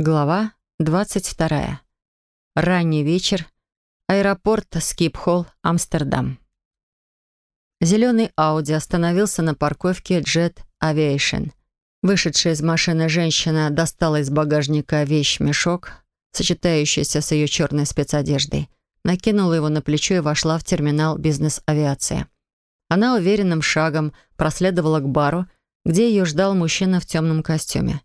Глава 22. Ранний вечер. Аэропорт Скипхолл, Амстердам. Зеленый Ауди остановился на парковке Jet Aviation. Вышедшая из машины женщина достала из багажника вещь-мешок, сочетающийся с ее черной спецодеждой, накинула его на плечо и вошла в терминал бизнес-авиации. Она уверенным шагом проследовала к бару, где ее ждал мужчина в темном костюме.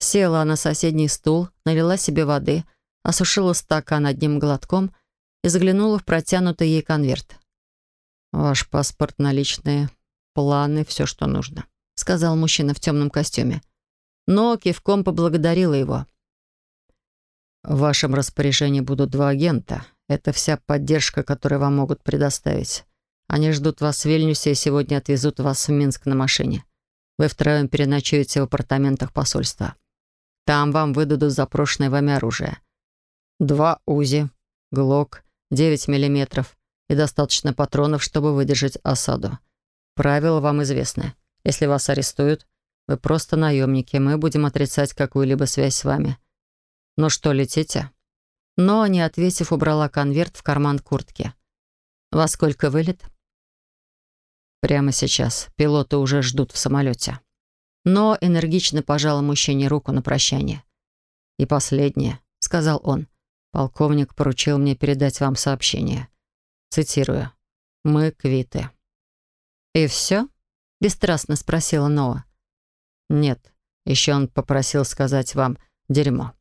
Села на соседний стул, налила себе воды, осушила стакан одним глотком и заглянула в протянутый ей конверт. «Ваш паспорт, наличные, планы, все, что нужно», — сказал мужчина в темном костюме. Но кивком поблагодарила его. «В вашем распоряжении будут два агента. Это вся поддержка, которую вам могут предоставить. Они ждут вас в Вильнюсе и сегодня отвезут вас в Минск на машине. Вы втроем переночуете в апартаментах посольства. Там вам выдадут запрошенное вами оружие. Два УЗИ, ГЛОК, 9 миллиметров и достаточно патронов, чтобы выдержать осаду. Правила вам известны. Если вас арестуют, вы просто наемники, мы будем отрицать какую-либо связь с вами. Ну что, летите?» Но, не ответив, убрала конверт в карман куртки. «Во сколько вылет?» «Прямо сейчас. Пилоты уже ждут в самолете» но энергично пожала мужчине руку на прощание. «И последнее», — сказал он. «Полковник поручил мне передать вам сообщение. Цитирую. «Мы квиты». «И все?» — бесстрастно спросила Ноа. «Нет, еще он попросил сказать вам «дерьмо».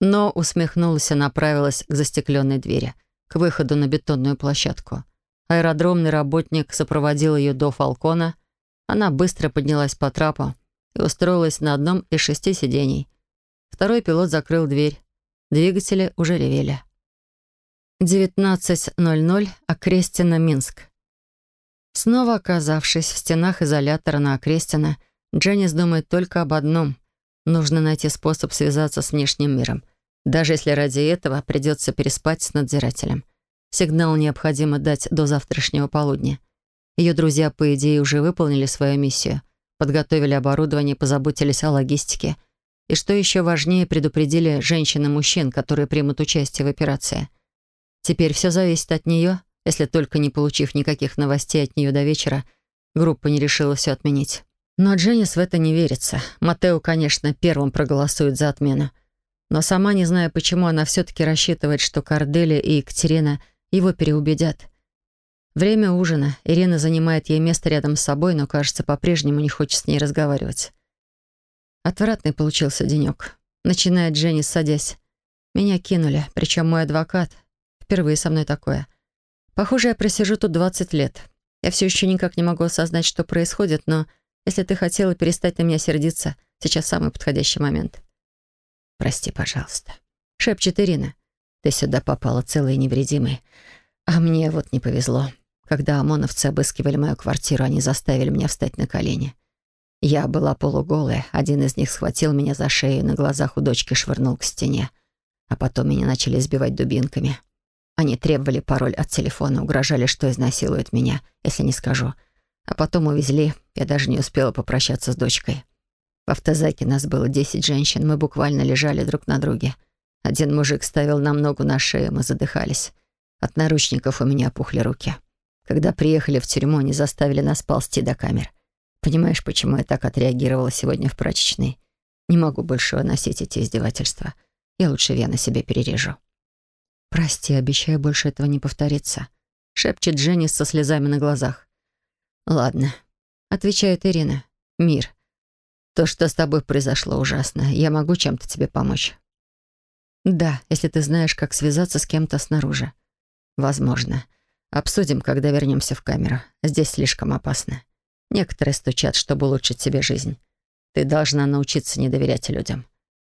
Но усмехнулась и направилась к застекленной двери, к выходу на бетонную площадку. Аэродромный работник сопроводил ее до Фалкона — она быстро поднялась по трапу и устроилась на одном из шести сидений. Второй пилот закрыл дверь. Двигатели уже ревели. 19.00. Окрестина, Минск. Снова оказавшись в стенах изолятора на Окрестина, Дженнис думает только об одном. Нужно найти способ связаться с внешним миром. Даже если ради этого придется переспать с надзирателем. Сигнал необходимо дать до завтрашнего полудня. Ее друзья, по идее, уже выполнили свою миссию, подготовили оборудование, позаботились о логистике. И что еще важнее, предупредили женщин и мужчин, которые примут участие в операции. Теперь все зависит от нее, если только не получив никаких новостей от нее до вечера, группа не решила все отменить. Но Дженнис в это не верится. Матео, конечно, первым проголосует за отмену. Но сама, не зная почему, она все-таки рассчитывает, что Корделия и Екатерина его переубедят. Время ужина. Ирина занимает ей место рядом с собой, но, кажется, по-прежнему не хочет с ней разговаривать. Отвратный получился денек. Начинает Дженни, садясь. Меня кинули, причем мой адвокат. Впервые со мной такое. Похоже, я просижу тут 20 лет. Я все еще никак не могу осознать, что происходит, но если ты хотела перестать на меня сердиться, сейчас самый подходящий момент. «Прости, пожалуйста», — шепчет Ирина. «Ты сюда попала целой и невредимой. А мне вот не повезло. Когда ОМОНовцы обыскивали мою квартиру, они заставили меня встать на колени. Я была полуголая, один из них схватил меня за шею и на глазах у дочки швырнул к стене. А потом меня начали избивать дубинками. Они требовали пароль от телефона, угрожали, что изнасилуют меня, если не скажу. А потом увезли, я даже не успела попрощаться с дочкой. В автозаке нас было десять женщин, мы буквально лежали друг на друге. Один мужик ставил нам ногу на шею, мы задыхались. От наручников у меня опухли руки. Когда приехали в тюрьму, они заставили нас ползти до камер. Понимаешь, почему я так отреагировала сегодня в прачечной? Не могу больше выносить эти издевательства. Я лучше вены себе перережу. «Прости, обещаю больше этого не повторится», — шепчет Дженнис со слезами на глазах. «Ладно», — отвечает Ирина. «Мир, то, что с тобой произошло, ужасно. Я могу чем-то тебе помочь?» «Да, если ты знаешь, как связаться с кем-то снаружи». «Возможно. Обсудим, когда вернемся в камеру. Здесь слишком опасно. Некоторые стучат, чтобы улучшить себе жизнь. Ты должна научиться не доверять людям.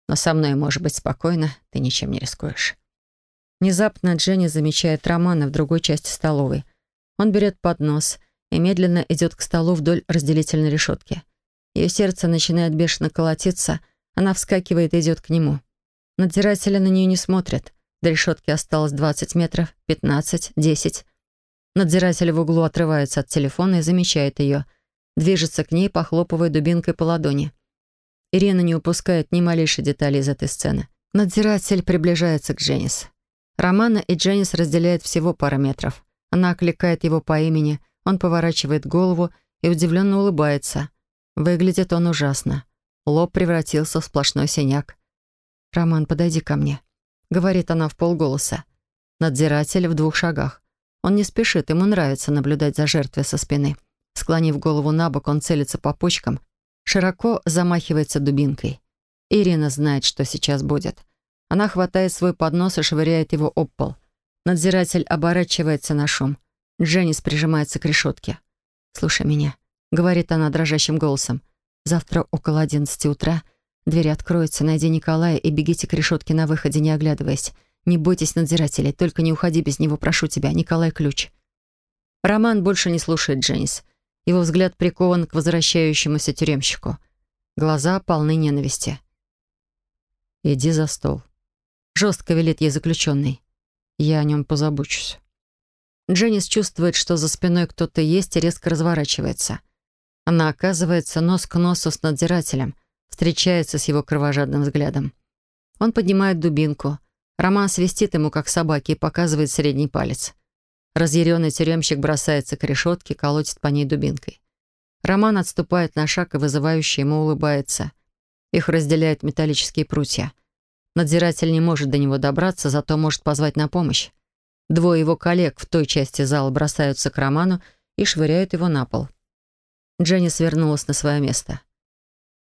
Но со мной может быть спокойно, ты ничем не рискуешь». Внезапно Дженни замечает Романа в другой части столовой. Он берет поднос и медленно идет к столу вдоль разделительной решетки. Ее сердце начинает бешено колотиться, она вскакивает и идет к нему. Надзиратели на нее не смотрят. До решетки осталось 20 метров, 15, 10. Надзиратель в углу отрывается от телефона и замечает ее. Движется к ней, похлопывая дубинкой по ладони. Ирина не упускает ни малейшей детали из этой сцены. Надзиратель приближается к Дженнис. Романа и Дженнис разделяет всего пара метров. Она окликает его по имени, он поворачивает голову и удивленно улыбается. Выглядит он ужасно. Лоб превратился в сплошной синяк. «Роман, подойди ко мне», — говорит она в полголоса. Надзиратель в двух шагах. Он не спешит, ему нравится наблюдать за жертвой со спины. Склонив голову на бок, он целится по почкам, широко замахивается дубинкой. Ирина знает, что сейчас будет. Она хватает свой поднос и швыряет его об пол. Надзиратель оборачивается на шум. Дженнис прижимается к решетке. «Слушай меня», — говорит она дрожащим голосом. «Завтра около одиннадцати утра двери откроются, найди Николая и бегите к решетке на выходе, не оглядываясь. Не бойтесь надзирателей, только не уходи без него, прошу тебя. Николай ключ». Роман больше не слушает Дженнис. Его взгляд прикован к возвращающемуся тюремщику. Глаза полны ненависти. «Иди за стол», — жестко велит ей заключенный. «Я о нем позабочусь». Дженнис чувствует, что за спиной кто-то есть и резко разворачивается. Она оказывается нос к носу с надзирателем, встречается с его кровожадным взглядом. Он поднимает дубинку. Роман свистит ему, как собаки, и показывает средний палец. Разъяренный тюремщик бросается к решетке, колотит по ней дубинкой. Роман отступает на шаг и вызывающе ему улыбается. Их разделяют металлические прутья. Надзиратель не может до него добраться, зато может позвать на помощь. Двое его коллег в той части зала бросаются к Роману и швыряют его на пол. Дженни свернулась на свое место.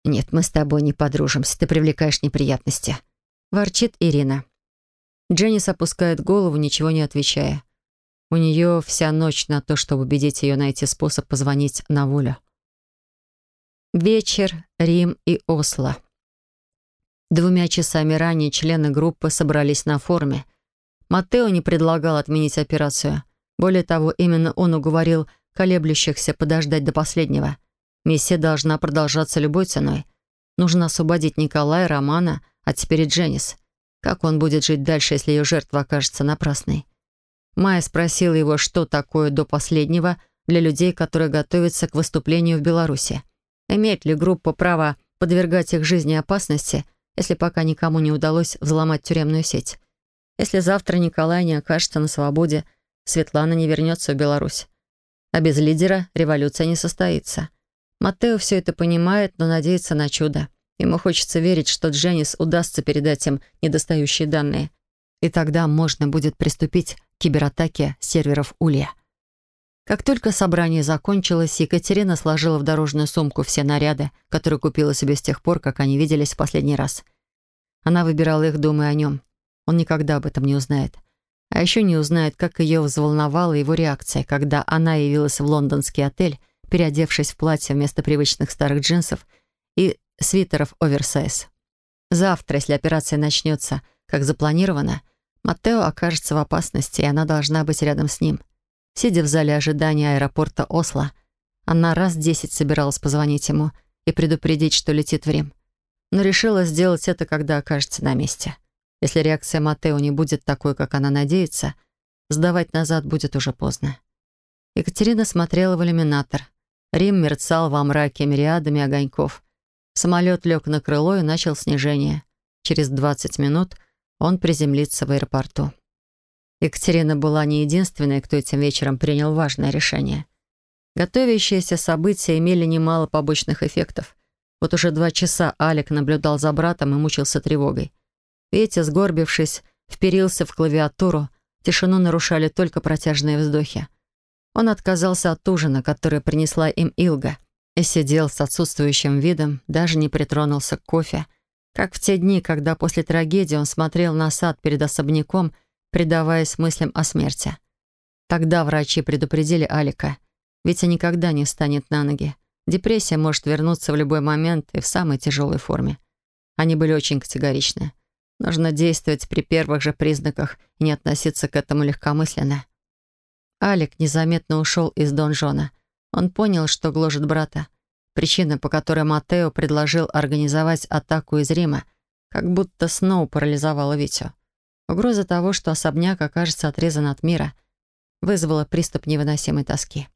«Нет, мы с тобой не подружимся, ты привлекаешь неприятности», — ворчит Ирина. Дженнис опускает голову, ничего не отвечая. У нее вся ночь на то, чтобы убедить ее найти способ позвонить на волю. Вечер, Рим и Осло. Двумя часами ранее члены группы собрались на форуме. Матео не предлагал отменить операцию. Более того, именно он уговорил колеблющихся подождать до последнего. Миссия должна продолжаться любой ценой. Нужно освободить Николая, Романа, а теперь и Дженнис. Как он будет жить дальше, если ее жертва окажется напрасной? Майя спросила его, что такое до последнего для людей, которые готовятся к выступлению в Беларуси. Имеет ли группа право подвергать их жизни опасности, если пока никому не удалось взломать тюремную сеть? Если завтра Николай не окажется на свободе, Светлана не вернется в Беларусь. А без лидера революция не состоится. Матео все это понимает, но надеется на чудо. Ему хочется верить, что Дженнис удастся передать им недостающие данные. И тогда можно будет приступить кибератаке серверов Улья. Как только собрание закончилось, Екатерина сложила в дорожную сумку все наряды, которые купила себе с тех пор, как они виделись в последний раз. Она выбирала их, думая о нем. Он никогда об этом не узнает. А еще не узнает, как ее взволновала его реакция, когда она явилась в лондонский отель, переодевшись в платье вместо привычных старых джинсов и свитеров оверсайз. Завтра, если операция начнется, как запланировано, Матео окажется в опасности, и она должна быть рядом с ним. Сидя в зале ожидания аэропорта Осло, она раз десять собиралась позвонить ему и предупредить, что летит в Рим. Но решила сделать это, когда окажется на месте. Если реакция Матео не будет такой, как она надеется, сдавать назад будет уже поздно. Екатерина смотрела в иллюминатор. Рим мерцал во мраке мириадами огоньков. Самолет лег на крыло и начал снижение. Через 20 минут — он приземлится в аэропорту. Екатерина была не единственной, кто этим вечером принял важное решение. Готовящиеся события имели немало побочных эффектов. Вот уже два часа Алик наблюдал за братом и мучился тревогой. Петя, сгорбившись, вперился в клавиатуру. Тишину нарушали только протяжные вздохи. Он отказался от ужина, который принесла им Илга, и сидел с отсутствующим видом, даже не притронулся к кофе, как в те дни, когда после трагедии он смотрел на сад перед особняком, предаваясь мыслям о смерти. Тогда врачи предупредили Алика. Витя никогда не встанет на ноги. Депрессия может вернуться в любой момент и в самой тяжелой форме. Они были очень категоричны. Нужно действовать при первых же признаках и не относиться к этому легкомысленно. Алик незаметно ушел из донжона. Он понял, что гложет брата. Причина, по которой Матео предложил организовать атаку из Рима, как будто снова парализовала Витю. Угроза того, что особняк окажется отрезан от мира, вызвала приступ невыносимой тоски.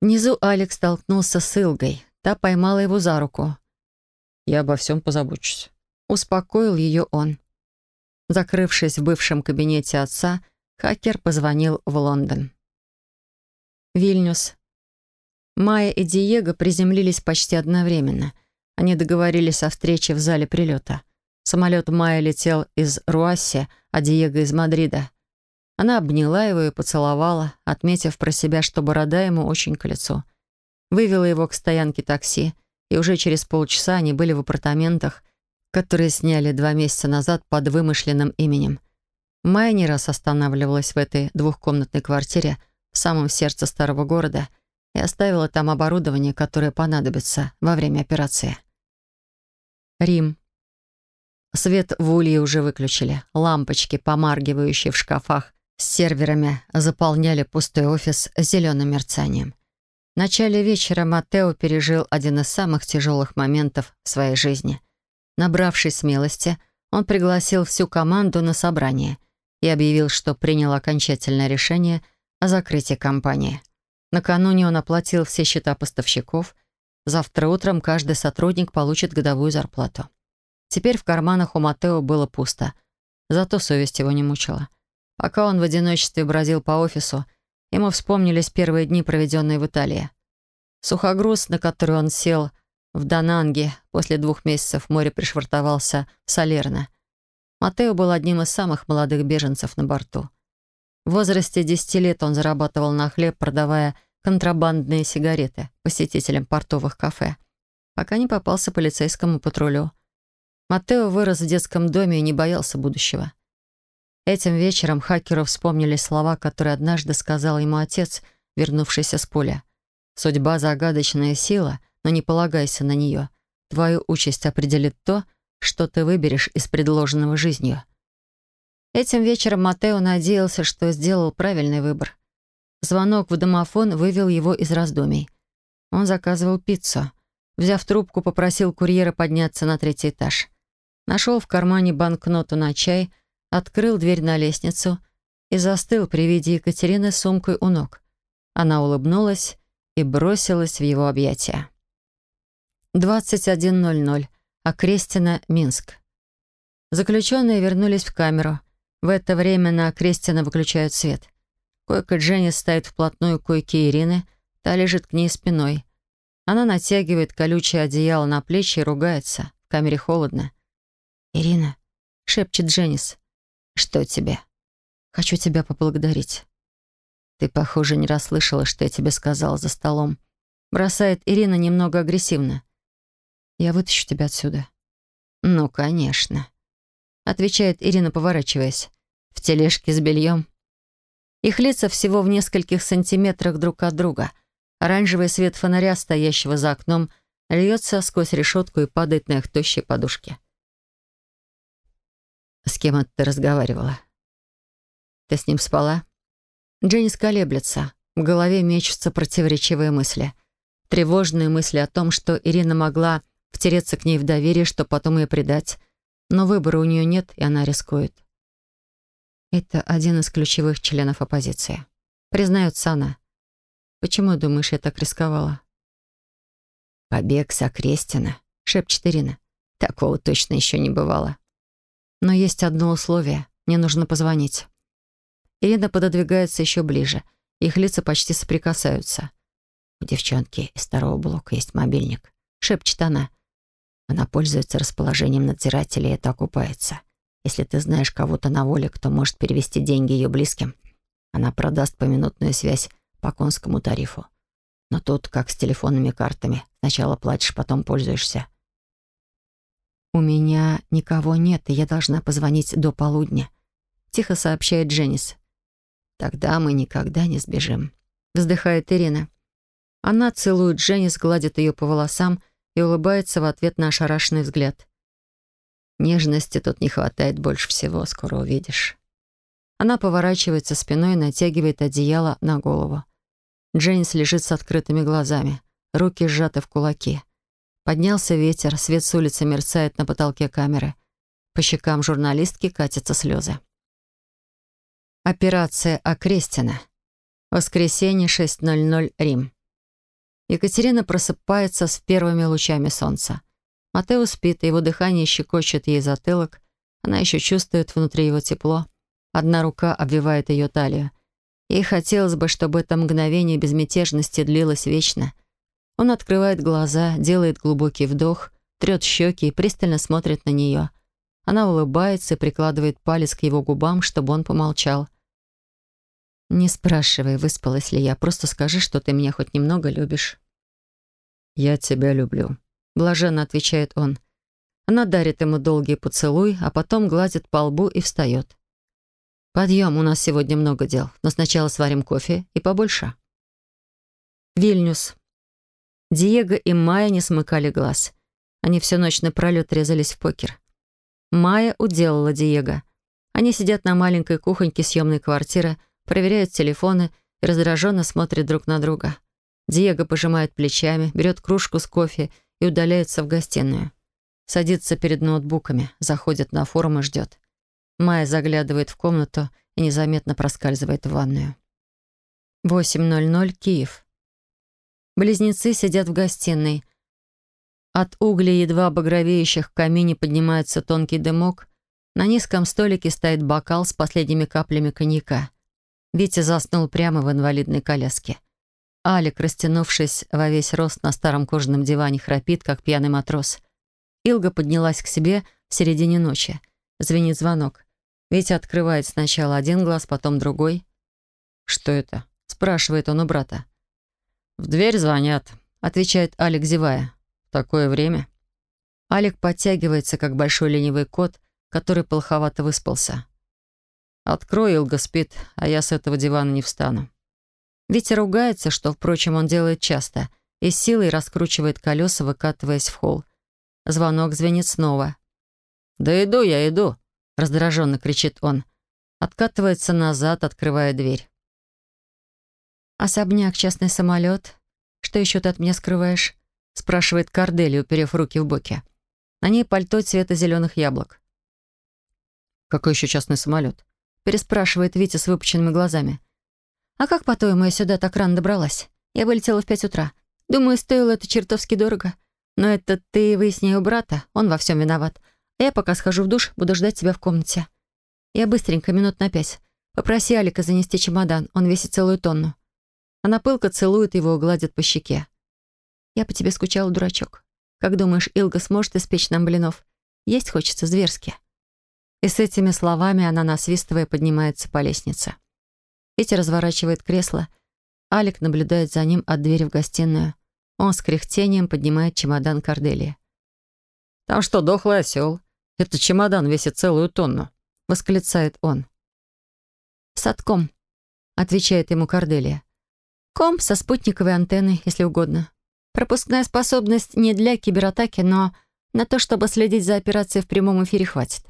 Внизу Алекс столкнулся с Илгой. Та поймала его за руку. Я обо всем позабочусь. Успокоил ее он. Закрывшись в бывшем кабинете отца, хакер позвонил в Лондон. Вильнюс. Майя и Диего приземлились почти одновременно. Они договорились о встрече в зале прилета. Самолет Майя летел из Руасси, а Диего из Мадрида. Она обняла его и поцеловала, отметив про себя, что борода ему очень к лицу. Вывела его к стоянке такси, и уже через полчаса они были в апартаментах, которые сняли два месяца назад под вымышленным именем. Майя не раз останавливалась в этой двухкомнатной квартире, в самом сердце старого города и оставила там оборудование, которое понадобится во время операции. Рим. Свет в улье уже выключили. Лампочки, помаргивающие в шкафах с серверами, заполняли пустой офис зеленым мерцанием. В начале вечера Матео пережил один из самых тяжелых моментов в своей жизни. Набравшись смелости, он пригласил всю команду на собрание и объявил, что принял окончательное решение – о закрытии компании. Накануне он оплатил все счета поставщиков. Завтра утром каждый сотрудник получит годовую зарплату. Теперь в карманах у Матео было пусто. Зато совесть его не мучила. Пока он в одиночестве бродил по офису, ему вспомнились первые дни, проведенные в Италии. Сухогруз, на который он сел в Дананге, после двух месяцев в море пришвартовался в Салерно. Матео был одним из самых молодых беженцев на борту. В возрасте 10 лет он зарабатывал на хлеб, продавая контрабандные сигареты посетителям портовых кафе, пока не попался полицейскому патрулю. Матео вырос в детском доме и не боялся будущего. Этим вечером хакеру вспомнили слова, которые однажды сказал ему отец, вернувшийся с поля. «Судьба — загадочная сила, но не полагайся на нее. Твою участь определит то, что ты выберешь из предложенного жизнью». Этим вечером Матео надеялся, что сделал правильный выбор. Звонок в домофон вывел его из раздумий. Он заказывал пиццу. Взяв трубку, попросил курьера подняться на третий этаж. Нашел в кармане банкноту на чай, открыл дверь на лестницу и застыл при виде Екатерины с сумкой у ног. Она улыбнулась и бросилась в его объятия. 21.00. Окрестина, Минск. Заключенные вернулись в камеру. В это время на Крестина выключают свет. Койка Дженни стоит вплотную к койке Ирины, та лежит к ней спиной. Она натягивает колючее одеяло на плечи и ругается. В камере холодно. «Ирина», — шепчет Дженнис, — «что тебе?» «Хочу тебя поблагодарить». «Ты, похоже, не расслышала, что я тебе сказала за столом». Бросает Ирина немного агрессивно. «Я вытащу тебя отсюда». «Ну, конечно», — отвечает Ирина, поворачиваясь в тележке с бельем. Их лица всего в нескольких сантиметрах друг от друга. Оранжевый свет фонаря, стоящего за окном, льется сквозь решетку и падает на их тощие подушки. «С кем это ты разговаривала?» «Ты с ним спала?» Дженни колеблется. В голове мечутся противоречивые мысли. Тревожные мысли о том, что Ирина могла втереться к ней в доверие, что потом ее предать. Но выбора у нее нет, и она рискует. Это один из ключевых членов оппозиции. Признается она. Почему, думаешь, я так рисковала? «Побег с Окрестина», — шепчет Ирина. «Такого точно еще не бывало». Но есть одно условие. Мне нужно позвонить. Ирина пододвигается еще ближе. Их лица почти соприкасаются. «У девчонки из второго блока есть мобильник», — шепчет она. Она пользуется расположением надзирателя и это окупается. Если ты знаешь кого-то на воле, кто может перевести деньги ее близким, она продаст поминутную связь по конскому тарифу. Но тут, как с телефонными картами, сначала платишь, потом пользуешься. «У меня никого нет, и я должна позвонить до полудня», — тихо сообщает Дженнис. «Тогда мы никогда не сбежим», — вздыхает Ирина. Она целует Дженнис, гладит ее по волосам и улыбается в ответ на ошарашенный взгляд. Нежности тут не хватает больше всего, скоро увидишь. Она поворачивается спиной и натягивает одеяло на голову. Джейнс лежит с открытыми глазами, руки сжаты в кулаки. Поднялся ветер, свет с улицы мерцает на потолке камеры. По щекам журналистки катятся слезы. Операция Окрестина. Воскресенье, 6.00, Рим. Екатерина просыпается с первыми лучами солнца. Матео спит, и его дыхание щекочет ей затылок. Она еще чувствует внутри его тепло. Одна рука обвивает ее талию. Ей хотелось бы, чтобы это мгновение безмятежности длилось вечно. Он открывает глаза, делает глубокий вдох, трет щеки и пристально смотрит на нее. Она улыбается и прикладывает палец к его губам, чтобы он помолчал. «Не спрашивай, выспалась ли я. Просто скажи, что ты меня хоть немного любишь». «Я тебя люблю», — блаженно отвечает он. Она дарит ему долгий поцелуй, а потом гладит по лбу и встает. «Подъем, у нас сегодня много дел, но сначала сварим кофе и побольше». Вильнюс. Диего и Майя не смыкали глаз. Они всю ночь напролёт резались в покер. Майя уделала Диего. Они сидят на маленькой кухоньке съемной квартиры, проверяют телефоны и раздраженно смотрят друг на друга. Диего пожимает плечами, берет кружку с кофе и удаляется в гостиную. Садится перед ноутбуками, заходит на форум и ждет. Майя заглядывает в комнату и незаметно проскальзывает в ванную. 8.00, Киев. Близнецы сидят в гостиной. От углей, едва багровеющих в камине, поднимается тонкий дымок. На низком столике стоит бокал с последними каплями коньяка. Витя заснул прямо в инвалидной коляске. Алик, растянувшись во весь рост на старом кожаном диване, храпит, как пьяный матрос. Илга поднялась к себе в середине ночи. Звенит звонок. Витя открывает сначала один глаз, потом другой. «Что это?» — спрашивает он у брата. «В дверь звонят», — отвечает Алик, зевая. «В такое время?» Алик подтягивается, как большой ленивый кот, который полховато выспался. «Открой, Илга спит, а я с этого дивана не встану». Витя ругается, что, впрочем, он делает часто, и силой раскручивает колеса, выкатываясь в холл. Звонок звенит снова. «Да иду я, иду!» — раздраженно кричит он. Откатывается назад, открывая дверь. «Особняк, частный самолет. Что еще ты от меня скрываешь?» — спрашивает Кордели, уперев руки в боки. На ней пальто цвета зеленых яблок. «Какой еще частный самолет?» — переспрашивает Витя с выпученными глазами. «А как, по-твоему, я сюда так рано добралась? Я вылетела в пять утра. Думаю, стоило это чертовски дорого. Но это ты выясни у брата, он во всем виноват. А я пока схожу в душ, буду ждать тебя в комнате. Я быстренько, минут на пять. Попроси Алика занести чемодан, он весит целую тонну». Она пылко целует его и гладит по щеке. «Я по тебе скучала, дурачок. Как думаешь, Илга сможет испечь нам блинов? Есть хочется зверски». И с этими словами она, насвистывая, поднимается по лестнице. Витя разворачивает кресло. Алик наблюдает за ним от двери в гостиную. Он с кряхтением поднимает чемодан Корделии. «Там что, дохлый осел? Этот чемодан весит целую тонну», — восклицает он. «Садком», — отвечает ему Корделия. «Ком со спутниковой антенной, если угодно. Пропускная способность не для кибератаки, но на то, чтобы следить за операцией в прямом эфире, хватит.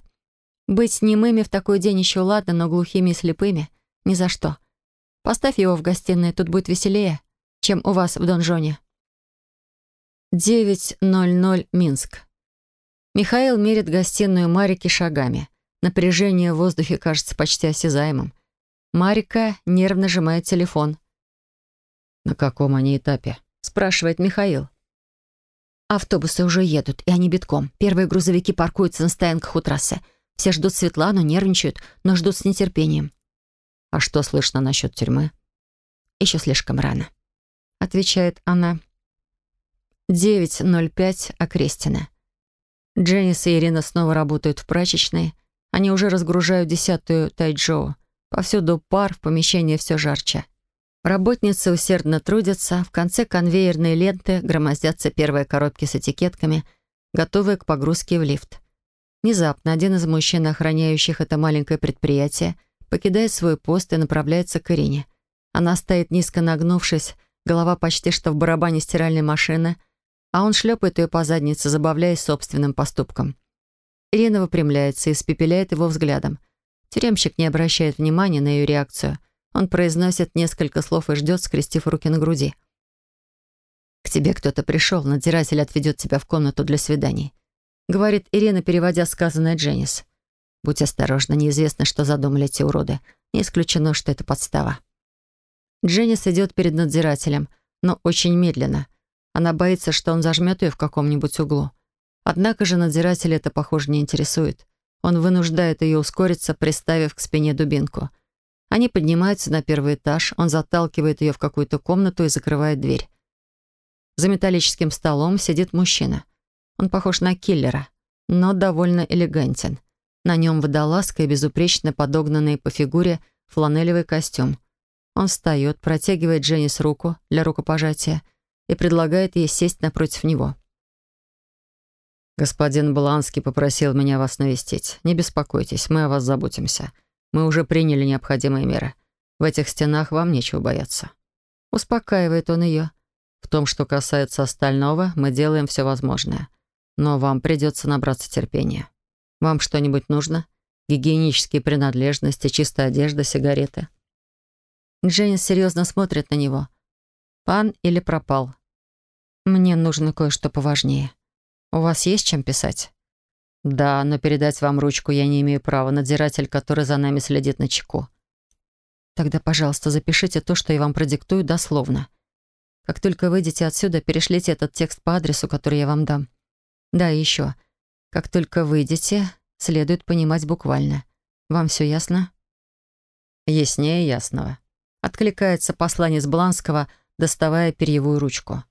Быть немыми в такой день еще ладно, но глухими и слепыми ни за что. Поставь его в гостиной, тут будет веселее, чем у вас в донжоне. 9.00 Минск. Михаил мерит гостиную Марики шагами. Напряжение в воздухе кажется почти осязаемым. Марика нервно сжимает телефон. «На каком они этапе?» — спрашивает Михаил. Автобусы уже едут, и они битком. Первые грузовики паркуются на стоянках у трассы. Все ждут Светлану, нервничают, но ждут с нетерпением. «А что слышно насчет тюрьмы?» «Еще слишком рано», — отвечает она. 9.05 Окрестина. Дженнис и Ирина снова работают в прачечной. Они уже разгружают десятую тайджоу. Повсюду пар, в помещении все жарче. Работницы усердно трудятся, в конце конвейерной ленты громоздятся первые коробки с этикетками, готовые к погрузке в лифт. Внезапно один из мужчин, охраняющих это маленькое предприятие, покидает свой пост и направляется к Ирине. Она стоит низко нагнувшись, голова почти что в барабане стиральной машины, а он шлепает ее по заднице, забавляясь собственным поступком. Ирина выпрямляется и испепеляет его взглядом. Тюремщик не обращает внимания на ее реакцию. Он произносит несколько слов и ждет, скрестив руки на груди. «К тебе кто-то пришел, надзиратель отведет тебя в комнату для свиданий», говорит Ирина, переводя сказанное Дженнис. Будь осторожна, неизвестно, что задумали эти уроды. Не исключено, что это подстава. Дженнис идет перед надзирателем, но очень медленно. Она боится, что он зажмет ее в каком-нибудь углу. Однако же надзиратель это, похоже, не интересует. Он вынуждает ее ускориться, приставив к спине дубинку. Они поднимаются на первый этаж, он заталкивает ее в какую-то комнату и закрывает дверь. За металлическим столом сидит мужчина. Он похож на киллера, но довольно элегантен. На нем водолазка и безупречно подогнанный по фигуре фланелевый костюм. Он встает, протягивает Дженнис руку для рукопожатия и предлагает ей сесть напротив него. «Господин Бланский попросил меня вас навестить. Не беспокойтесь, мы о вас заботимся. Мы уже приняли необходимые меры. В этих стенах вам нечего бояться». Успокаивает он ее. «В том, что касается остального, мы делаем все возможное. Но вам придется набраться терпения. Вам что-нибудь нужно? Гигиенические принадлежности, чистая одежда, сигареты?» Дженнис серьезно смотрит на него. «Пан или пропал?» «Мне нужно кое-что поважнее». У вас есть чем писать? Да, но передать вам ручку я не имею права, надзиратель, который за нами следит на чеку. Тогда, пожалуйста, запишите то, что я вам продиктую дословно. Как только выйдете отсюда, перешлите этот текст по адресу, который я вам дам. Да, и еще. Как только выйдете, следует понимать буквально. Вам все ясно? Яснее ясного. Откликается посланец Бланского, доставая перьевую ручку.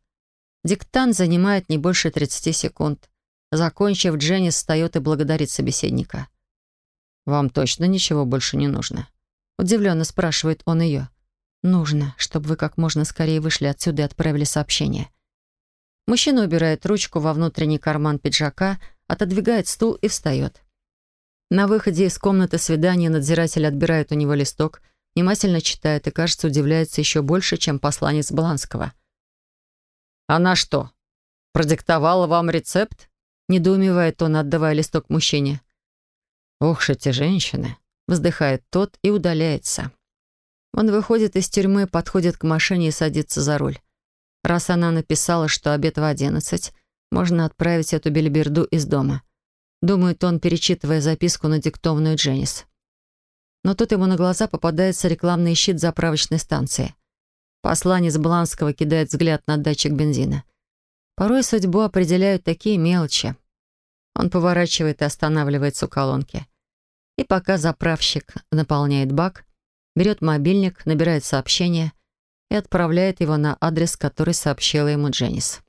Диктант занимает не больше 30 секунд. Закончив, Дженнис встает и благодарит собеседника. «Вам точно ничего больше не нужно?» Удивленно спрашивает он ее. «Нужно, чтобы вы как можно скорее вышли отсюда и отправили сообщение». Мужчина убирает ручку во внутренний карман пиджака, отодвигает стул и встает. На выходе из комнаты свидания надзиратель отбирает у него листок, внимательно читает и, кажется, удивляется еще больше, чем посланец Бланского — «Она что, продиктовала вам рецепт?» — недоумевает он, отдавая листок мужчине. «Ох эти женщины!» — вздыхает тот и удаляется. Он выходит из тюрьмы, подходит к машине и садится за руль. Раз она написала, что обед в одиннадцать, можно отправить эту бельберду из дома. Думает он, перечитывая записку на диктованную Дженнис. Но тут ему на глаза попадается рекламный щит заправочной станции — Посланец Бланского кидает взгляд на датчик бензина. Порой судьбу определяют такие мелочи. Он поворачивает и останавливается у колонки. И пока заправщик наполняет бак, берет мобильник, набирает сообщение и отправляет его на адрес, который сообщила ему Дженнис.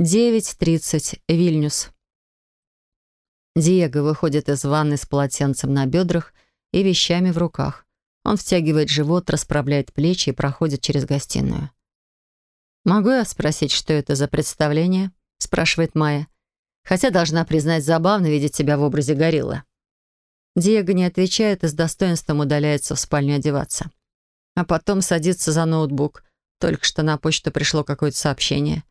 9.30. Вильнюс. Диего выходит из ванны с полотенцем на бедрах и вещами в руках. Он втягивает живот, расправляет плечи и проходит через гостиную. «Могу я спросить, что это за представление?» — спрашивает Майя. Хотя должна признать, забавно видеть себя в образе гориллы. Диего не отвечает и с достоинством удаляется в спальню одеваться. А потом садится за ноутбук. Только что на почту пришло какое-то сообщение.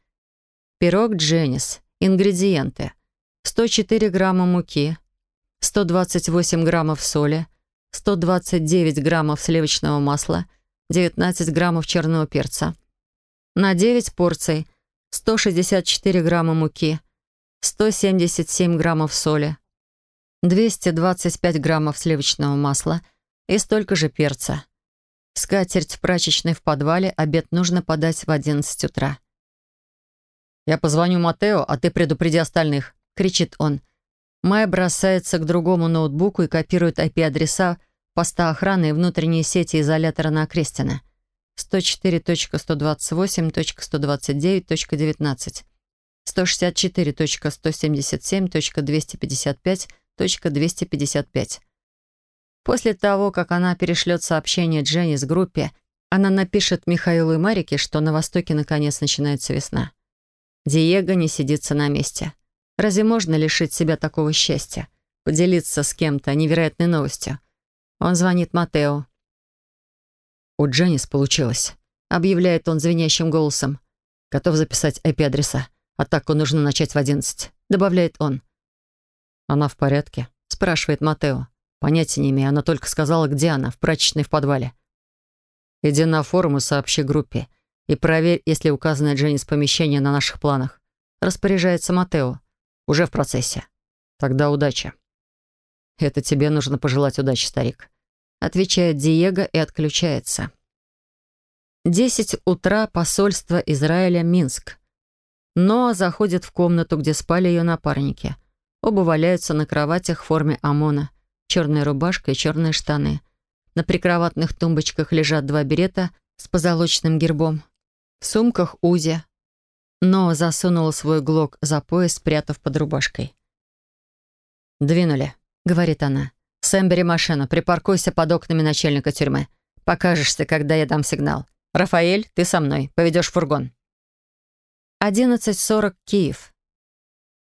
Пирог Дженнис. Ингредиенты. 104 грамма муки, 128 граммов соли, 129 граммов сливочного масла, 19 граммов черного перца. На 9 порций 164 грамма муки, 177 граммов соли, 225 граммов сливочного масла и столько же перца. Скатерть в прачечной в подвале, обед нужно подать в 11 утра. «Я позвоню Матео, а ты предупреди остальных», — кричит он. Майя бросается к другому ноутбуку и копирует IP-адреса поста охраны и внутренней сети изолятора на Крестина. 104.128.129.19 164.177.255.255. После того, как она перешлет сообщение Дженни группе, она напишет Михаилу и Марике, что на Востоке наконец начинается весна. Диего не сидится на месте. Разве можно лишить себя такого счастья? Поделиться с кем-то невероятной новостью? Он звонит Матео. «У Дженнис получилось», — объявляет он звенящим голосом. «Готов записать IP-адреса. Атаку нужно начать в одиннадцать», — добавляет он. «Она в порядке?» — спрашивает Матео. Понятия не имею, она только сказала, где она, в прачечной в подвале. «Иди на форум и сообщи группе. И проверь, есть ли указанное Дженнис помещение на наших планах». Распоряжается Матео. «Уже в процессе. Тогда удачи». «Это тебе нужно пожелать удачи, старик», — отвечает Диего и отключается. Десять утра посольство Израиля, Минск. Ноа заходит в комнату, где спали ее напарники. Оба валяются на кроватях в форме ОМОНа. Черная рубашка и черные штаны. На прикроватных тумбочках лежат два берета с позолоченным гербом. В сумках Узи. Ноа засунула свой глок за пояс, спрятав под рубашкой. «Двинули», — говорит она. «Сэм, бери машину, припаркуйся под окнами начальника тюрьмы. Покажешься, когда я дам сигнал. Рафаэль, ты со мной, поведешь фургон». 11.40 Киев.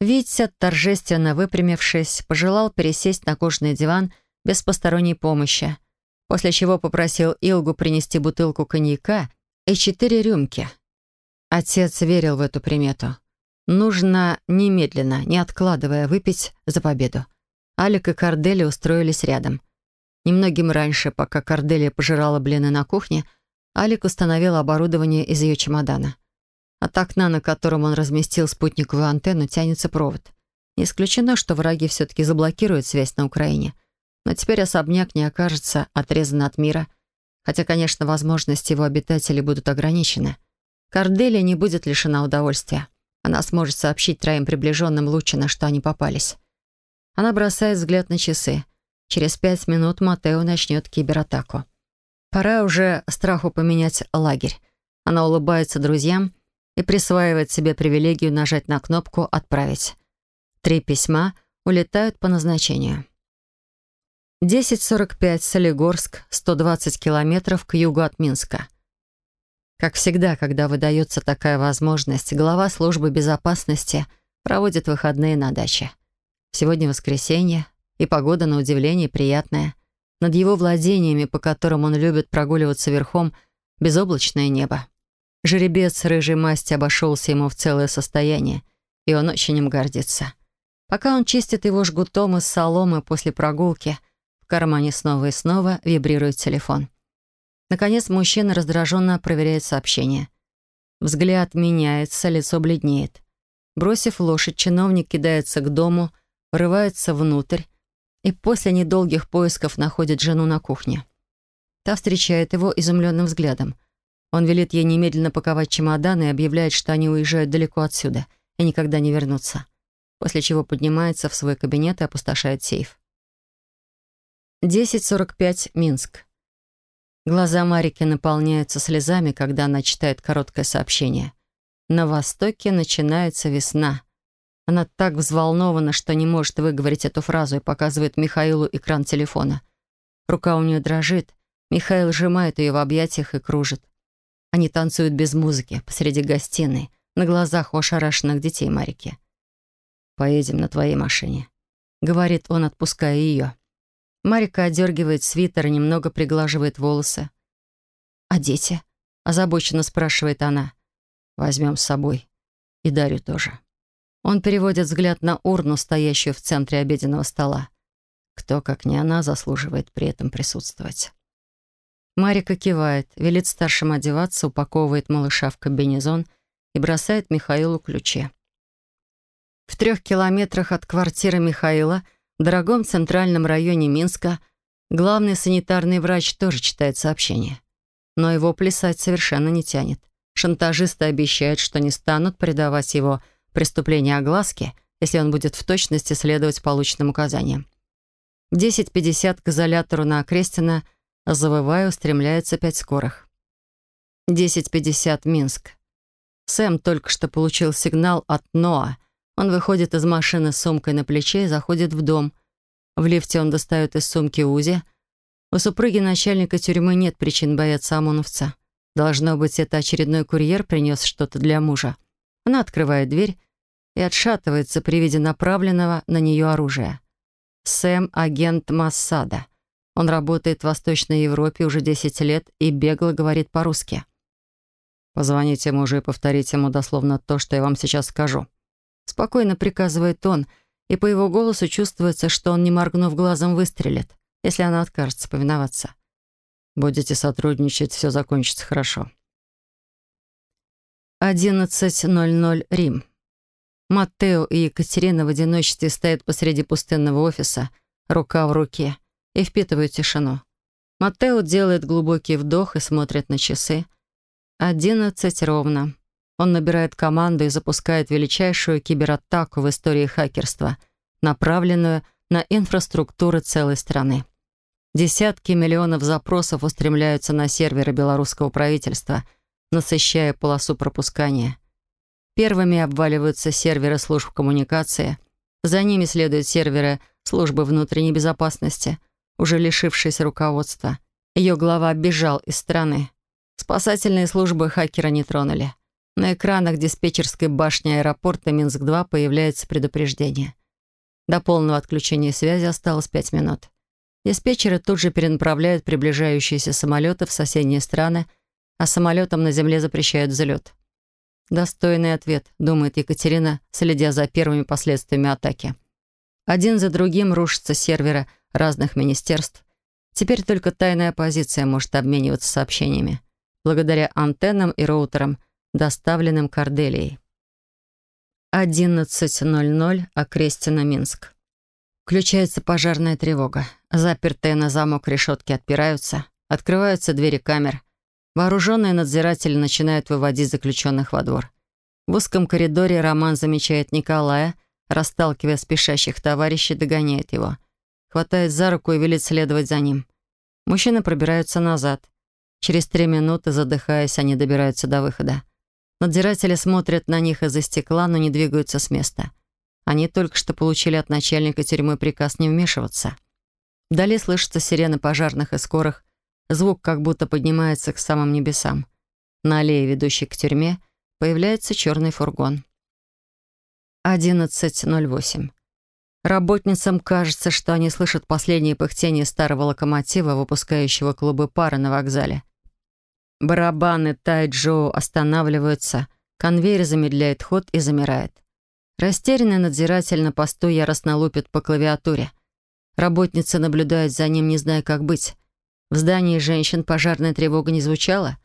Витя, торжественно выпрямившись, пожелал пересесть на кожаный диван без посторонней помощи, после чего попросил Илгу принести бутылку коньяка и четыре рюмки. Отец верил в эту примету. Нужно немедленно, не откладывая, выпить за победу. Алик и Кардели устроились рядом. Немногим раньше, пока Корделия пожирала блины на кухне, Алик установил оборудование из ее чемодана. От окна, на котором он разместил спутниковую антенну, тянется провод. Не исключено, что враги все-таки заблокируют связь на Украине. Но теперь особняк не окажется отрезан от мира. Хотя, конечно, возможности его обитателей будут ограничены. Корделия не будет лишена удовольствия. Она сможет сообщить троим приближенным Лучина, что они попались. Она бросает взгляд на часы. Через пять минут Матео начнет кибератаку. Пора уже страху поменять лагерь. Она улыбается друзьям и присваивает себе привилегию нажать на кнопку «Отправить». Три письма улетают по назначению. 10.45 Солигорск, 120 километров к югу от Минска. Как всегда, когда выдается такая возможность, глава службы безопасности проводит выходные на даче. Сегодня воскресенье, и погода, на удивление, приятная. Над его владениями, по которым он любит прогуливаться верхом, безоблачное небо. Жеребец рыжей масти обошелся ему в целое состояние, и он очень им гордится. Пока он чистит его жгутом из соломы после прогулки, в кармане снова и снова вибрирует телефон. Наконец мужчина раздраженно проверяет сообщение. Взгляд меняется, лицо бледнеет. Бросив лошадь, чиновник кидается к дому, врывается внутрь и после недолгих поисков находит жену на кухне. Та встречает его изумленным взглядом. Он велит ей немедленно паковать чемоданы и объявляет, что они уезжают далеко отсюда и никогда не вернутся. После чего поднимается в свой кабинет и опустошает сейф. 10.45, Минск. Глаза Марики наполняются слезами, когда она читает короткое сообщение. На востоке начинается весна. Она так взволнована, что не может выговорить эту фразу и показывает Михаилу экран телефона. Рука у нее дрожит. Михаил сжимает ее в объятиях и кружит. Они танцуют без музыки, посреди гостиной, на глазах у ошарашенных детей Марики. «Поедем на твоей машине», — говорит он, отпуская ее. Марика одергивает свитер и немного приглаживает волосы. «А дети?» — озабоченно спрашивает она. «Возьмем с собой. И Дарью тоже». Он переводит взгляд на урну, стоящую в центре обеденного стола. Кто, как не она, заслуживает при этом присутствовать. Марика кивает, велит старшим одеваться, упаковывает малыша в комбинезон и бросает Михаилу ключи. В трех километрах от квартиры Михаила, в дорогом центральном районе Минска, главный санитарный врач тоже читает сообщение. Но его плясать совершенно не тянет. Шантажисты обещают, что не станут предавать его преступлению огласки, если он будет в точности следовать полученным указаниям. В 10.50 к изолятору на Окрестина Завывая, устремляется пять скорых. 10.50, Минск. Сэм только что получил сигнал от Ноа. Он выходит из машины с сумкой на плече и заходит в дом. В лифте он достает из сумки УЗИ. У супруги начальника тюрьмы нет причин бояться ОМОНовца. Должно быть, это очередной курьер принес что-то для мужа. Она открывает дверь и отшатывается при виде направленного на нее оружия. Сэм — агент Массада — он работает в Восточной Европе уже 10 лет и бегло говорит по-русски. «Позвоните мужу и повторите ему дословно то, что я вам сейчас скажу». Спокойно приказывает он, и по его голосу чувствуется, что он, не моргнув глазом, выстрелит, если она откажется повиноваться. «Будете сотрудничать, все закончится хорошо». 11.00 Рим. Маттео и Екатерина в одиночестве стоят посреди пустынного офиса, рука в руке и впитываю тишину. Маттео делает глубокий вдох и смотрит на часы. Одиннадцать ровно. Он набирает команду и запускает величайшую кибератаку в истории хакерства, направленную на инфраструктуры целой страны. Десятки миллионов запросов устремляются на серверы белорусского правительства, насыщая полосу пропускания. Первыми обваливаются серверы служб коммуникации, за ними следуют серверы службы внутренней безопасности, уже лишившись руководства. Ее глава бежал из страны. Спасательные службы хакера не тронули. На экранах диспетчерской башни аэропорта Минск-2 появляется предупреждение. До полного отключения связи осталось пять минут. Диспетчеры тут же перенаправляют приближающиеся самолеты в соседние страны, а самолетам на земле запрещают взлет. Достойный ответ, думает Екатерина, следя за первыми последствиями атаки. Один за другим рушатся серверы разных министерств. Теперь только тайная оппозиция может обмениваться сообщениями. Благодаря антеннам и роутерам – доставленным Корделией. 11.00, Окрестина, Минск. Включается пожарная тревога. Запертые на замок решетки отпираются. Открываются двери камер. Вооруженные надзиратели начинают выводить заключенных во двор. В узком коридоре Роман замечает Николая, расталкивая спешащих товарищей, догоняет его. Хватает за руку и велит следовать за ним. Мужчины пробираются назад. Через три минуты, задыхаясь, они добираются до выхода. Надзиратели смотрят на них из-за стекла, но не двигаются с места. Они только что получили от начальника тюрьмы приказ не вмешиваться. Вдали слышатся сирены пожарных и скорых. Звук как будто поднимается к самым небесам. На аллее, ведущей к тюрьме, появляется черный фургон. 11.08. Работницам кажется, что они слышат последние пыхтения старого локомотива, выпускающего клубы пара на вокзале. Барабаны Тайджоу останавливаются, конвейер замедляет ход и замирает. Растерянный надзиратель на посту яростно лупит по клавиатуре. Работница наблюдает за ним, не зная, как быть. В здании женщин пожарная тревога не звучала.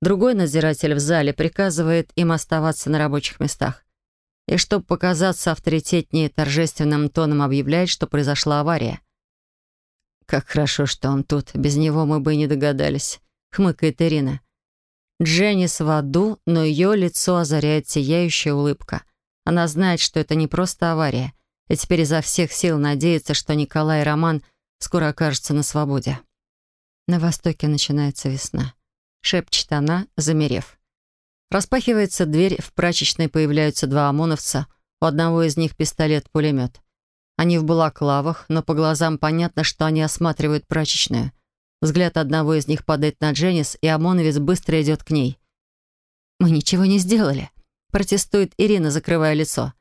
Другой надзиратель в зале приказывает им оставаться на рабочих местах. И чтобы показаться авторитетнее, торжественным тоном объявляет, что произошла авария. «Как хорошо, что он тут. Без него мы бы и не догадались. — хмыкает Ирина. Дженнис в аду, но ее лицо озаряет сияющая улыбка. Она знает, что это не просто авария, и теперь изо всех сил надеется, что Николай и Роман скоро окажутся на свободе. На востоке начинается весна. Шепчет она, замерев. Распахивается дверь, в прачечной появляются два ОМОНовца. У одного из них пистолет-пулемет. Они в балаклавах, но по глазам понятно, что они осматривают прачечную. Взгляд одного из них падает на Дженнис, и ОМОНовец быстро идет к ней. «Мы ничего не сделали», — протестует Ирина, закрывая лицо.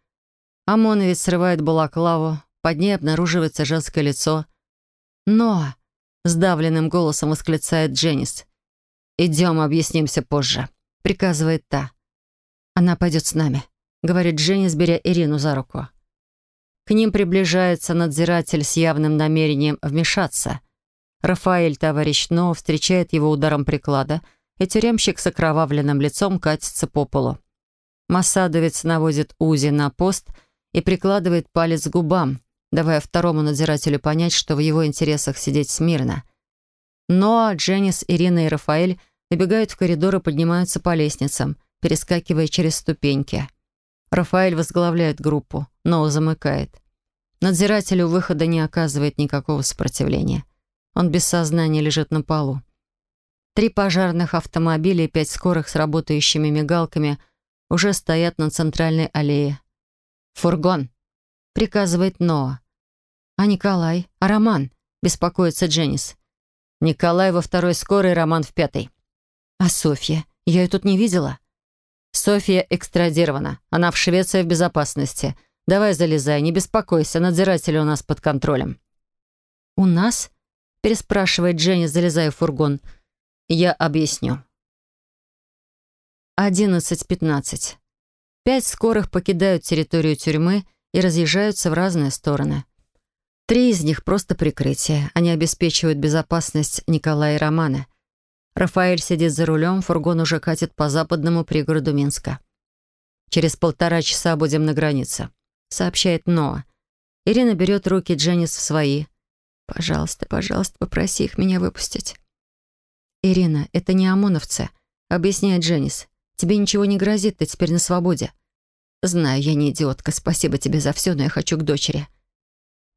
ОМОНовец срывает балаклаву, под ней обнаруживается женское лицо. «Но!» — сдавленным голосом восклицает Дженнис. «Идем, объяснимся позже», — приказывает та. «Она пойдет с нами», — говорит Дженнис, беря Ирину за руку. К ним приближается надзиратель с явным намерением вмешаться — Рафаэль, товарищ Но, встречает его ударом приклада, и тюремщик с окровавленным лицом катится по полу. Массадовец наводит Узи на пост и прикладывает палец к губам, давая второму надзирателю понять, что в его интересах сидеть смирно. Но Дженнис, Ирина и Рафаэль выбегают в коридор и поднимаются по лестницам, перескакивая через ступеньки. Рафаэль возглавляет группу, но замыкает. Надзирателю выхода не оказывает никакого сопротивления. Он без сознания лежит на полу. Три пожарных автомобиля и пять скорых с работающими мигалками уже стоят на центральной аллее. «Фургон!» — приказывает Ноа. «А Николай? А Роман?» — беспокоится Дженнис. «Николай во второй скорой, Роман в пятой». «А Софья? Я ее тут не видела». «Софья экстрадирована. Она в Швеции в безопасности. Давай залезай, не беспокойся, надзиратели у нас под контролем». «У нас?» переспрашивает Дженни, залезая в фургон. «Я объясню». 11.15. Пять скорых покидают территорию тюрьмы и разъезжаются в разные стороны. Три из них просто прикрытие. Они обеспечивают безопасность Николая и Романа. Рафаэль сидит за рулем, фургон уже катит по западному пригороду Минска. «Через полтора часа будем на границе», — сообщает Ноа. Ирина берет руки Дженнис в свои — Пожалуйста, пожалуйста, попроси их меня выпустить. Ирина, это не ОМОНовцы, объясняет Дженнис. Тебе ничего не грозит, ты теперь на свободе. Знаю, я не идиотка, спасибо тебе за все, но я хочу к дочери.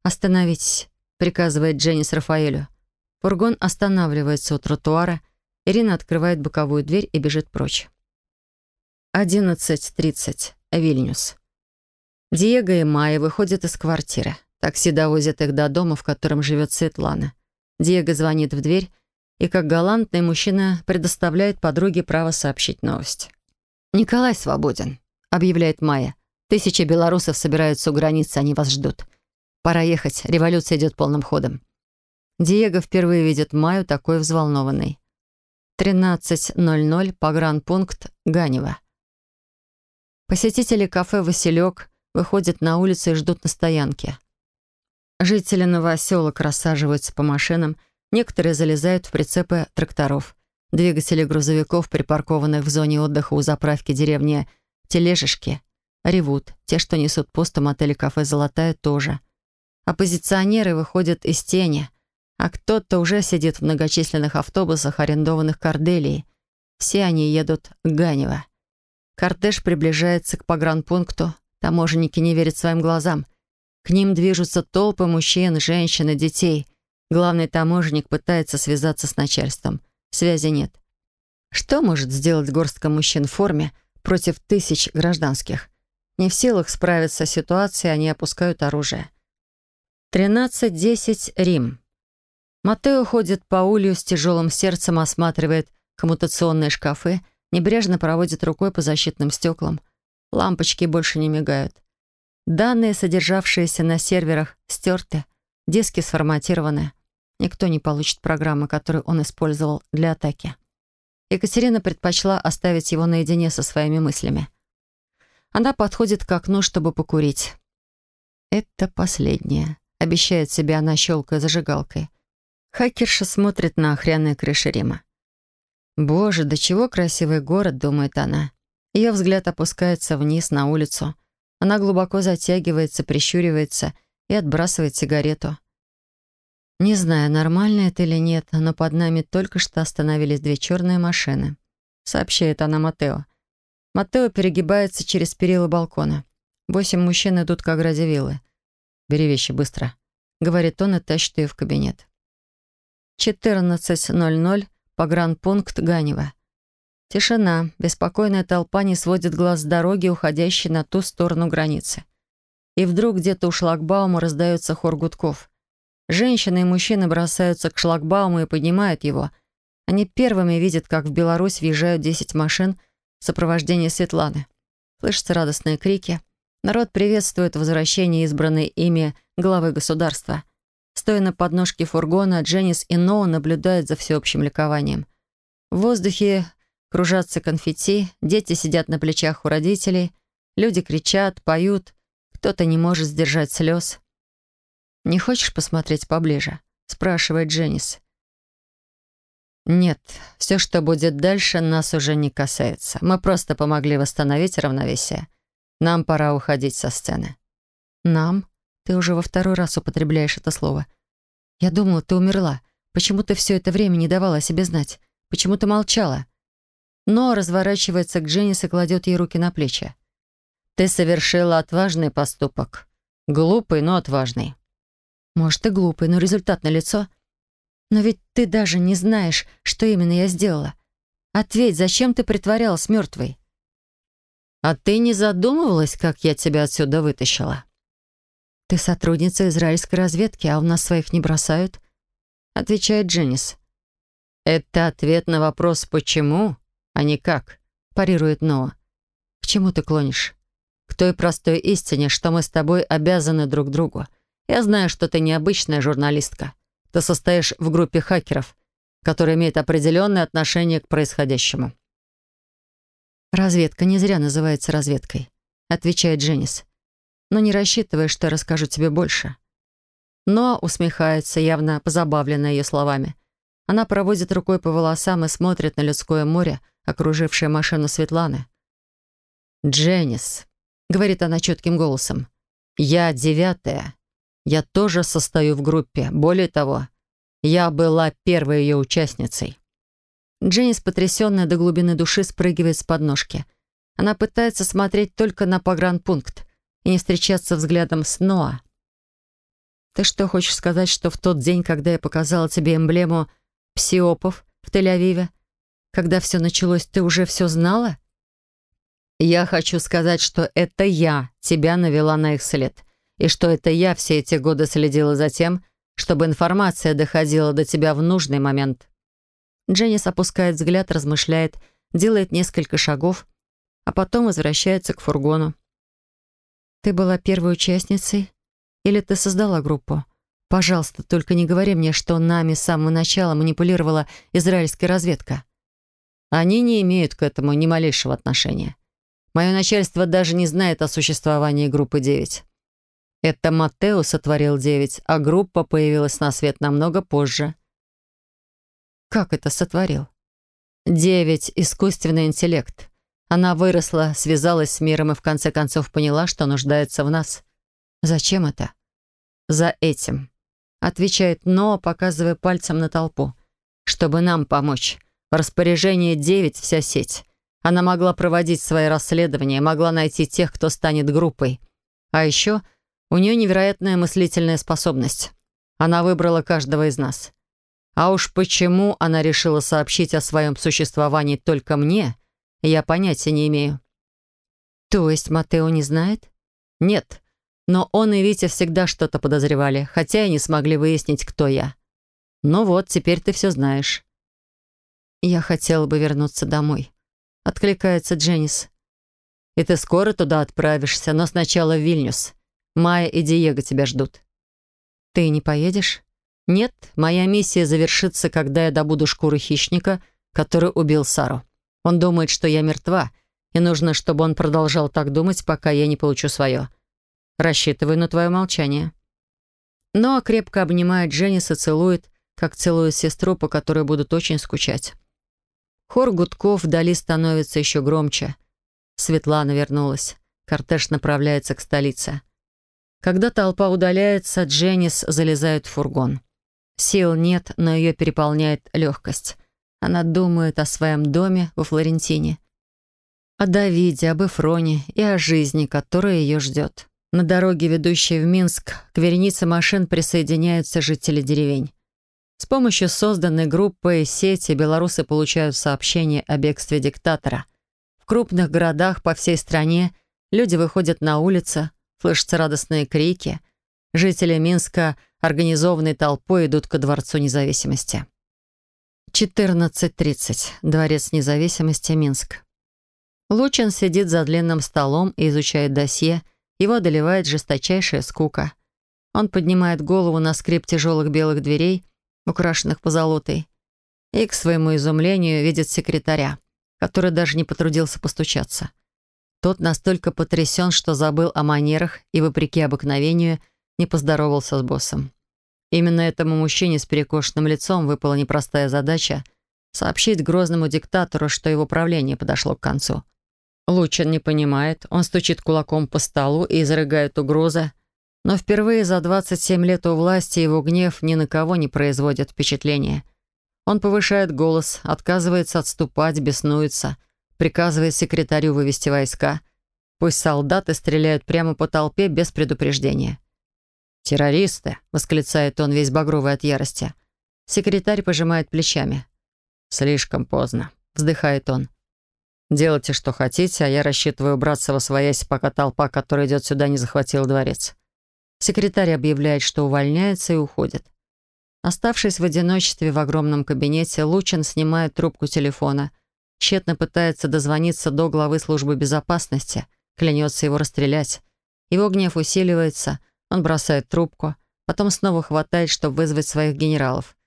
Остановитесь, приказывает Дженнис Рафаэлю. Фургон останавливается у тротуара. Ирина открывает боковую дверь и бежит прочь. 11.30. Вильнюс. Диего и Майя выходят из квартиры. Такси довозит их до дома, в котором живет Светлана. Диего звонит в дверь, и как галантный мужчина предоставляет подруге право сообщить новость. «Николай свободен», — объявляет Майя. «Тысячи белорусов собираются у границы, они вас ждут. Пора ехать, революция идет полным ходом». Диего впервые видит Майю такой взволнованной. 13.00, погранпункт Ганева. Посетители кафе «Василек» выходят на улицу и ждут на стоянке. Жители новоселок рассаживаются по машинам, некоторые залезают в прицепы тракторов. Двигатели грузовиков, припаркованных в зоне отдыха у заправки деревни Тележишки, ревут. Те, что несут постом отеля кафе «Золотая», тоже. Оппозиционеры выходят из тени, а кто-то уже сидит в многочисленных автобусах, арендованных Корделией. Все они едут к Ганево. Кортеж приближается к погранпункту. Таможенники не верят своим глазам. К ним движутся толпы мужчин, женщин и детей. Главный таможенник пытается связаться с начальством. Связи нет. Что может сделать горстка мужчин в форме против тысяч гражданских? Не в силах справиться с ситуацией, они опускают оружие. 13.10 Рим. Матео ходит по улью с тяжелым сердцем, осматривает коммутационные шкафы, небрежно проводит рукой по защитным стеклам. Лампочки больше не мигают. Данные, содержавшиеся на серверах, стерты, диски сформатированы. Никто не получит программы, которую он использовал для атаки. Екатерина предпочла оставить его наедине со своими мыслями. Она подходит к окну, чтобы покурить. «Это последнее», — обещает себе она, щелкая зажигалкой. Хакерша смотрит на охряные крыши Рима. «Боже, до чего красивый город», — думает она. Ее взгляд опускается вниз на улицу. Она глубоко затягивается, прищуривается и отбрасывает сигарету. Не знаю, нормально это или нет, но под нами только что остановились две черные машины, сообщает она Матео. Матео перегибается через перила балкона. Восемь мужчин идут к ограде виллы. «Бери вещи быстро», — говорит он и тащит ее в кабинет. 14.00, погранпункт Ганева. Тишина, беспокойная толпа не сводит глаз с дороги, уходящей на ту сторону границы. И вдруг где-то у шлагбаума раздается хор гудков. Женщины и мужчины бросаются к шлагбауму и поднимают его. Они первыми видят, как в Беларусь въезжают 10 машин в сопровождении Светланы. Слышатся радостные крики. Народ приветствует возвращение избранной ими главы государства. Стоя на подножке фургона, Дженнис и Ноу наблюдают за всеобщим ликованием. В воздухе Кружатся конфетти, дети сидят на плечах у родителей, люди кричат, поют, кто-то не может сдержать слез. «Не хочешь посмотреть поближе?» — спрашивает Дженнис. «Нет, все, что будет дальше, нас уже не касается. Мы просто помогли восстановить равновесие. Нам пора уходить со сцены». «Нам? Ты уже во второй раз употребляешь это слово. Я думала, ты умерла. Почему ты все это время не давала о себе знать? Почему ты молчала?» но разворачивается к Дженнис и кладет ей руки на плечи. «Ты совершила отважный поступок. Глупый, но отважный». «Может, и глупый, но результат налицо. Но ведь ты даже не знаешь, что именно я сделала. Ответь, зачем ты притворялась мертвой?» «А ты не задумывалась, как я тебя отсюда вытащила?» «Ты сотрудница израильской разведки, а у нас своих не бросают», — отвечает Дженнис. «Это ответ на вопрос «почему?» а не как», — парирует Ноа. «К чему ты клонишь?» «К той простой истине, что мы с тобой обязаны друг другу. Я знаю, что ты необычная журналистка. Ты состоишь в группе хакеров, которые имеют определенное отношение к происходящему». «Разведка не зря называется разведкой», — отвечает Дженнис. «Но не рассчитывай, что я расскажу тебе больше». Но усмехается, явно позабавленная ее словами. Она проводит рукой по волосам и смотрит на людское море, окружившее машину Светланы. «Дженнис», — говорит она четким голосом, — «я девятая. Я тоже состою в группе. Более того, я была первой ее участницей». Дженнис, потрясенная до глубины души, спрыгивает с подножки. Она пытается смотреть только на погранпункт и не встречаться взглядом с Ноа. «Ты что, хочешь сказать, что в тот день, когда я показала тебе эмблему псиопов в Тель-Авиве, когда все началось, ты уже все знала?» «Я хочу сказать, что это я тебя навела на их след, и что это я все эти годы следила за тем, чтобы информация доходила до тебя в нужный момент». Дженнис опускает взгляд, размышляет, делает несколько шагов, а потом возвращается к фургону. «Ты была первой участницей? Или ты создала группу? Пожалуйста, только не говори мне, что нами с самого начала манипулировала израильская разведка». «Они не имеют к этому ни малейшего отношения. Мое начальство даже не знает о существовании группы 9. Это Маттео сотворил 9, а группа появилась на свет намного позже». «Как это сотворил?» «Девять — искусственный интеллект. Она выросла, связалась с миром и в конце концов поняла, что нуждается в нас. Зачем это? За этим. Отвечает Но, показывая пальцем на толпу. Чтобы нам помочь. В распоряжении девять вся сеть. Она могла проводить свои расследования, могла найти тех, кто станет группой. А еще у нее невероятная мыслительная способность. Она выбрала каждого из нас. А уж почему она решила сообщить о своем существовании только мне, я понятия не имею». «То есть Матео не знает?» «Нет, но он и Витя всегда что-то подозревали, хотя и не смогли выяснить, кто я. Ну вот, теперь ты все знаешь». «Я хотела бы вернуться домой», — откликается Дженнис. «И ты скоро туда отправишься, но сначала в Вильнюс. Майя и Диего тебя ждут». «Ты не поедешь?» «Нет, моя миссия завершится, когда я добуду шкуру хищника, который убил Сару». Он думает, что я мертва, и нужно, чтобы он продолжал так думать, пока я не получу свое. Рассчитываю на твое молчание». Но крепко обнимает Дженнис и целует, как целует сестру, по которой будут очень скучать. Хор гудков вдали становится еще громче. Светлана вернулась. Кортеж направляется к столице. Когда толпа удаляется, Дженнис залезает в фургон. Сил нет, но ее переполняет легкость. Она думает о своем доме во Флорентине, о Давиде, об Эфроне и о жизни, которая ее ждет. На дороге, ведущей в Минск, к веренице машин присоединяются жители деревень. С помощью созданной группы сети белорусы получают сообщения о бегстве диктатора. В крупных городах по всей стране люди выходят на улицы, слышатся радостные крики. Жители Минска организованной толпой идут ко Дворцу независимости. 14.30. Дворец независимости, Минск. Лучин сидит за длинным столом и изучает досье. Его одолевает жесточайшая скука. Он поднимает голову на скрип тяжелых белых дверей, украшенных позолотой, и, к своему изумлению, видит секретаря, который даже не потрудился постучаться. Тот настолько потрясен, что забыл о манерах и, вопреки обыкновению, не поздоровался с боссом. Именно этому мужчине с перекошенным лицом выпала непростая задача сообщить грозному диктатору, что его правление подошло к концу. Лучин не понимает, он стучит кулаком по столу и изрыгает угрозы, но впервые за 27 лет у власти его гнев ни на кого не производит впечатления. Он повышает голос, отказывается отступать, беснуется, приказывает секретарю вывести войска. Пусть солдаты стреляют прямо по толпе без предупреждения. «Террористы!» — восклицает он, весь багровый от ярости. Секретарь пожимает плечами. «Слишком поздно», — вздыхает он. «Делайте, что хотите, а я рассчитываю убраться во своясь, пока толпа, которая идет сюда, не захватила дворец». Секретарь объявляет, что увольняется и уходит. Оставшись в одиночестве в огромном кабинете, Лучин снимает трубку телефона, тщетно пытается дозвониться до главы службы безопасности, клянется его расстрелять. Его гнев усиливается — он бросает трубку, потом снова хватает, чтобы вызвать своих генералов,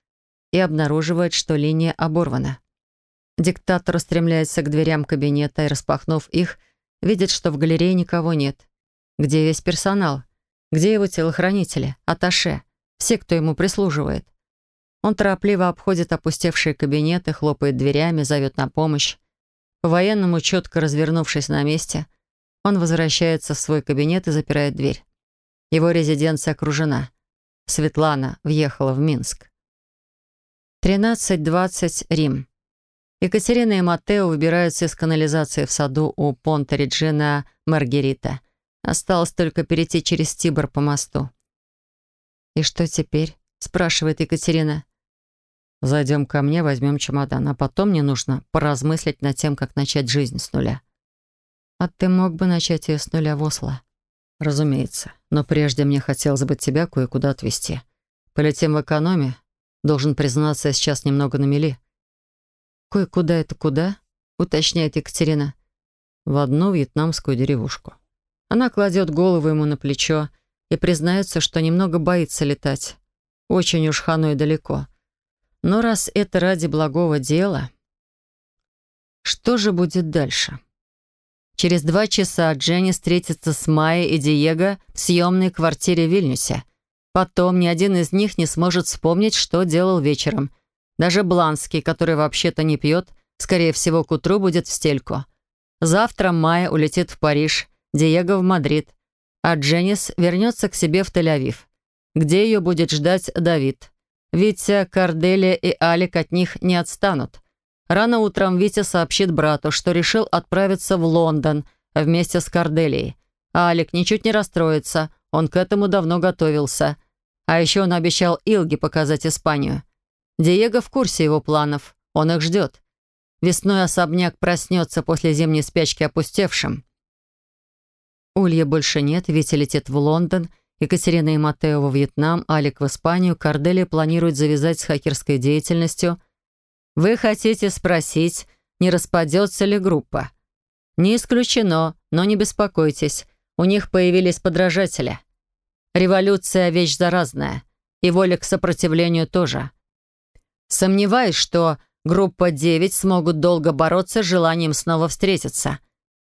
и обнаруживает, что линия оборвана. Диктатор устремляется к дверям кабинета и, распахнув их, видит, что в галерее никого нет. Где весь персонал? Где его телохранители, аташе, все, кто ему прислуживает? Он торопливо обходит опустевшие кабинеты, хлопает дверями, зовет на помощь. По-военному, четко развернувшись на месте, он возвращается в свой кабинет и запирает дверь. Его резиденция окружена. Светлана въехала в Минск. 13.20 Рим. Екатерина и Матео выбираются из канализации в саду у понта Реджина Маргерита. Осталось только перейти через Тибр по мосту. «И что теперь?» — спрашивает Екатерина. «Зайдем ко мне, возьмем чемодан, а потом мне нужно поразмыслить над тем, как начать жизнь с нуля». «А ты мог бы начать ее с нуля в Осло?» «Разумеется. Но прежде мне хотелось бы тебя кое-куда отвезти. Полетим в экономе. Должен признаться, я сейчас немного на мели». «Кое-куда это куда?» — уточняет Екатерина. «В одну вьетнамскую деревушку». Она кладет голову ему на плечо и признается, что немного боится летать. Очень уж Ханой далеко. Но раз это ради благого дела... Что же будет дальше? Через два часа Дженни встретится с Майей и Диего в съемной квартире в Вильнюсе. Потом ни один из них не сможет вспомнить, что делал вечером. Даже Бланский, который вообще-то не пьет, скорее всего, к утру будет в стельку. Завтра Майя улетит в Париж, Диего в Мадрид, а Дженнис вернется к себе в Тель-Авив, где ее будет ждать Давид. Витя, Корделия и Алик от них не отстанут. Рано утром Витя сообщит брату, что решил отправиться в Лондон вместе с Корделией. А Алик ничуть не расстроится, он к этому давно готовился. А еще он обещал Илге показать Испанию. Диего в курсе его планов, он их ждет. Весной особняк проснется после зимней спячки опустевшим. Улья больше нет, Витя летит в Лондон, Екатерина и Матео во Вьетнам, Алик в Испанию, Корделия планирует завязать с хакерской деятельностью – вы хотите спросить, не распадется ли группа? Не исключено, но не беспокойтесь. У них появились подражатели. Революция — вещь заразная. И воля к сопротивлению тоже. Сомневаюсь, что группа 9 смогут долго бороться с желанием снова встретиться.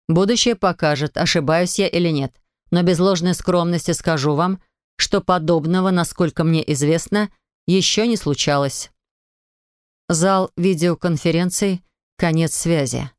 Будущее покажет, ошибаюсь я или нет. Но без ложной скромности скажу вам, что подобного, насколько мне известно, еще не случалось. Зал видеоконференций, конец связи.